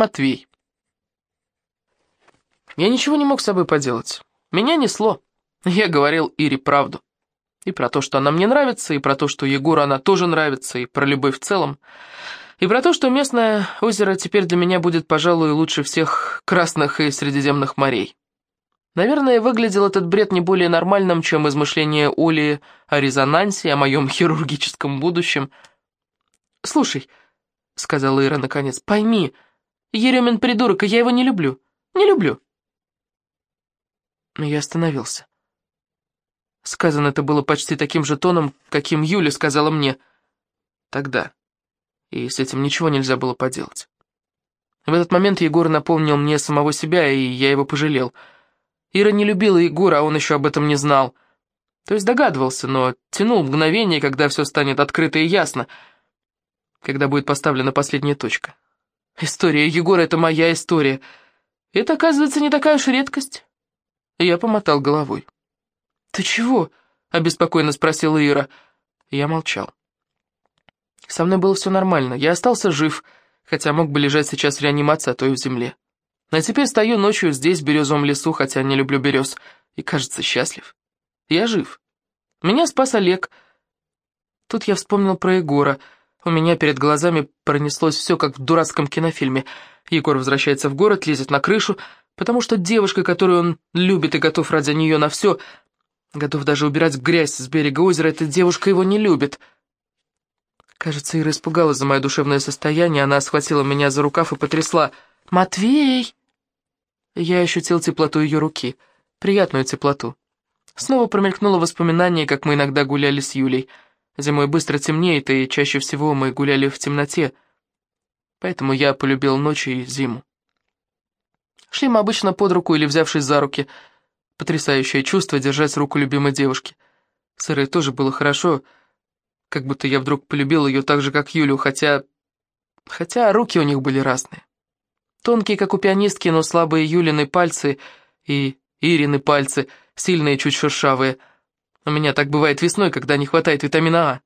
Матвей. Я ничего не мог с собой поделать. Меня несло. Я говорил Ире правду. И про то, что она мне нравится, и про то, что Егору она тоже нравится, и про любовь в целом. И про то, что местное озеро теперь для меня будет, пожалуй, лучше всех красных и средиземных морей. Наверное, выглядел этот бред не более нормальным, чем измышление Оли о резонансе, о моем хирургическом будущем. «Слушай», — сказала Ира наконец, — «пойми, Еремин придурок, и я его не люблю. Не люблю». Но я остановился. Сказано это было почти таким же тоном, каким Юля сказала мне тогда. И с этим ничего нельзя было поделать. В этот момент Егор напомнил мне самого себя, и я его пожалел. Ира не любила Егора, а он еще об этом не знал. То есть догадывался, но тянул мгновение, когда все станет открыто и ясно, когда будет поставлена последняя точка. История Егора — это моя история. Это, оказывается, не такая уж редкость. Я помотал головой. «Ты чего?» — обеспокоенно спросила Ира. Я молчал. Со мной было все нормально, я остался жив, хотя мог бы лежать сейчас в реанимации, а то и в земле. А теперь стою ночью здесь, в березовом лесу, хотя не люблю берез, и, кажется, счастлив. Я жив. Меня спас Олег. Тут я вспомнил про Егора. У меня перед глазами пронеслось все, как в дурацком кинофильме. Егор возвращается в город, лезет на крышу, потому что девушка, которую он любит и готов ради нее на все, Готов даже убирать грязь с берега озера, эта девушка его не любит. Кажется, Ира испугалась за мое душевное состояние, она схватила меня за рукав и потрясла. «Матвей!» Я ощутил теплоту ее руки, приятную теплоту. Снова промелькнуло воспоминание, как мы иногда гуляли с Юлей. Зимой быстро темнеет, и чаще всего мы гуляли в темноте. Поэтому я полюбил ночь и зиму. Шли мы обычно под руку или взявшись за руки — Потрясающее чувство держать руку любимой девушки. С тоже было хорошо, как будто я вдруг полюбил ее так же, как Юлю, хотя... Хотя руки у них были разные. Тонкие, как у пианистки, но слабые Юлины пальцы и Ирины пальцы, сильные, чуть шершавые. У меня так бывает весной, когда не хватает витамина А.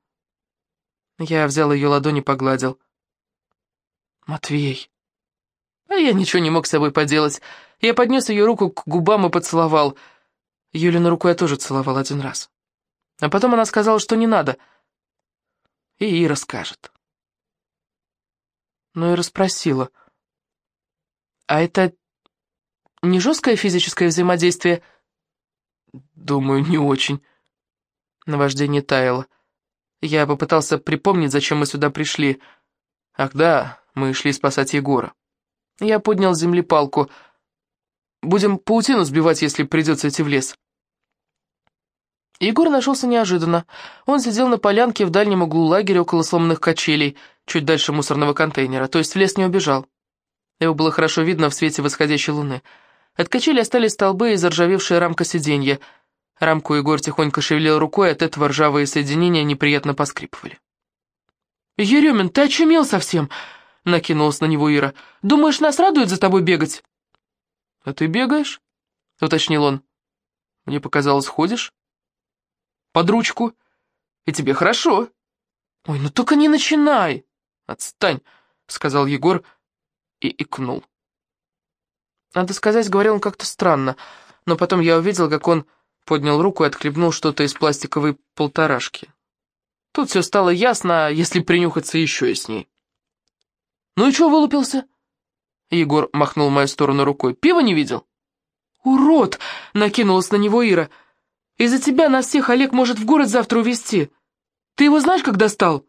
Я взял ее ладони и погладил. «Матвей!» А я ничего не мог с собой поделать. Я поднес ее руку к губам и поцеловал. Юлину руку я тоже целовал один раз. А потом она сказала, что не надо. И Ира скажет. Но Ира спросила. «А это не жесткое физическое взаимодействие?» «Думаю, не очень». Наваждение таяло. Я попытался припомнить, зачем мы сюда пришли. Ах да, мы шли спасать Егора. Я поднял с земли палку. Будем паутину сбивать, если придется идти в лес. Егор нашелся неожиданно. Он сидел на полянке в дальнем углу лагеря около сломанных качелей, чуть дальше мусорного контейнера, то есть в лес не убежал. Его было хорошо видно в свете восходящей луны. От качели остались столбы и заржавевшая рамка сиденья. Рамку Егор тихонько шевелил рукой, от этого ржавые соединения неприятно поскрипывали. «Еремин, ты очумел совсем!» — накинулась на него Ира. «Думаешь, нас радует за тобой бегать?» «А ты бегаешь?» — уточнил он. «Мне показалось, ходишь?» «Под ручку. И тебе хорошо». «Ой, ну только не начинай!» «Отстань!» — сказал Егор и икнул. Надо сказать, говорил он как-то странно, но потом я увидел, как он поднял руку и отхлебнул что-то из пластиковой полторашки. Тут все стало ясно, если принюхаться еще и с ней. «Ну и чего вылупился?» Егор махнул в мою сторону рукой. «Пиво не видел?» «Урод!» — накинулась на него Ира. «Из-за тебя нас всех Олег может в город завтра увезти. Ты его знаешь, как достал?»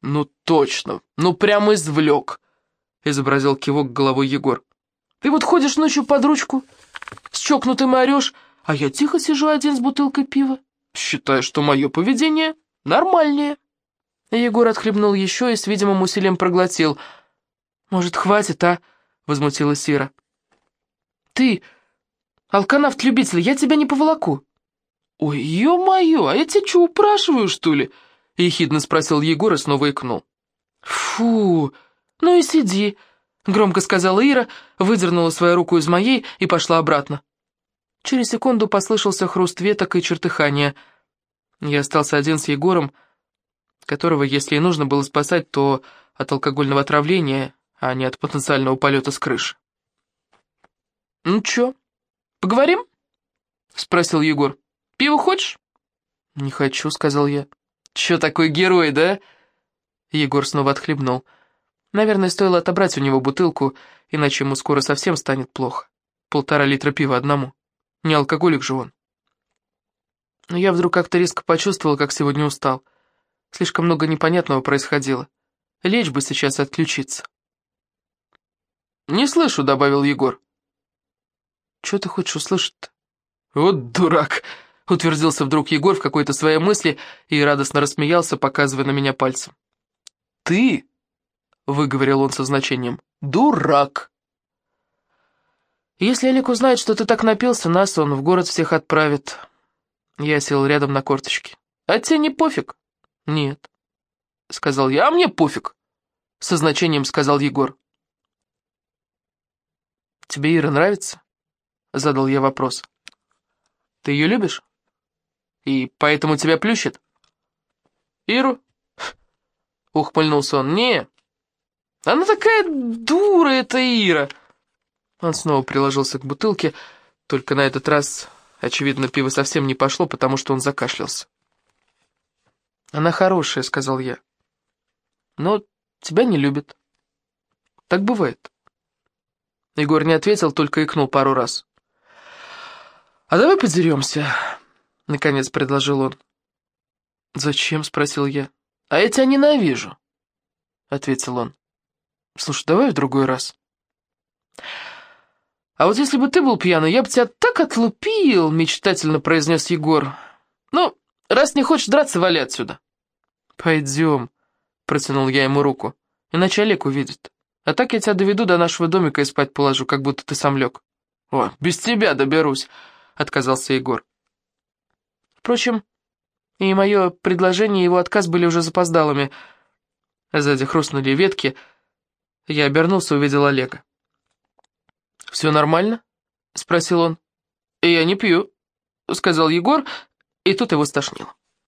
«Ну точно, ну прямо извлек», — изобразил кивок головой Егор. «Ты вот ходишь ночью под ручку, с чокнутым орешь, а я тихо сижу один с бутылкой пива. Считаю, что мое поведение нормальнее». Егор отхлебнул еще и с видимым усилием проглотил. «Может, хватит, а?» — возмутилась Сира. «Ты, алканавт-любитель, я тебя не поволоку». «Ой, ё-моё, а я тебя что, упрашиваю, что ли?» — ехидно спросил Егор и снова икнул. «Фу, ну и сиди», — громко сказала Ира, выдернула свою руку из моей и пошла обратно. Через секунду послышался хруст веток и чертыхание. Я остался один с Егором, которого, если и нужно было спасать, то от алкогольного отравления, а не от потенциального полета с крыши. «Ну чё, поговорим?» — спросил Егор. «Пиво хочешь?» «Не хочу», — сказал я. «Чё такой герой, да?» Егор снова отхлебнул. Наверное, стоило отобрать у него бутылку, иначе ему скоро совсем станет плохо. Полтора литра пива одному. Не алкоголик же он. Но я вдруг как-то резко почувствовал, как сегодня устал. Слишком много непонятного происходило. Лечь бы сейчас отключиться. «Не слышу», — добавил Егор. «Чего ты хочешь услышать-то?» «Вот дурак!» — утвердился вдруг Егор в какой-то своей мысли и радостно рассмеялся, показывая на меня пальцем. «Ты?» — выговорил он со значением. «Дурак!» «Если Олег узнает, что ты так напился, нас он в город всех отправит». Я сел рядом на корточки. «А тебе не пофиг?» «Нет», — сказал я. «А мне пофиг», — со значением сказал Егор. «Тебе Ира нравится?» — задал я вопрос. «Ты ее любишь? И поэтому тебя плющит?» «Иру?» — ухмыльнулся он. «Не, она такая дура, эта Ира!» Он снова приложился к бутылке, только на этот раз, очевидно, пиво совсем не пошло, потому что он закашлялся. «Она хорошая», — сказал я. «Но тебя не любит. Так бывает». Егор не ответил, только икнул пару раз. «А давай подеремся», — наконец предложил он. «Зачем?» — спросил я. «А я тебя ненавижу», — ответил он. «Слушай, давай в другой раз». «А вот если бы ты был пьяный, я бы тебя так отлупил», — мечтательно произнес Егор. «Ну, раз не хочешь драться, вали отсюда». «Пойдем», — протянул я ему руку, — «иначе Олег увидит». А так я тебя доведу до нашего домика и спать положу, как будто ты сам лег. О, без тебя доберусь, отказался Егор. Впрочем, и мое предложение, и его отказ были уже запоздалыми. Сзади хрустнули ветки. Я обернулся, увидел Олега. «Все нормально?» — спросил он. «Я не пью», — сказал Егор, и тут его стошнило.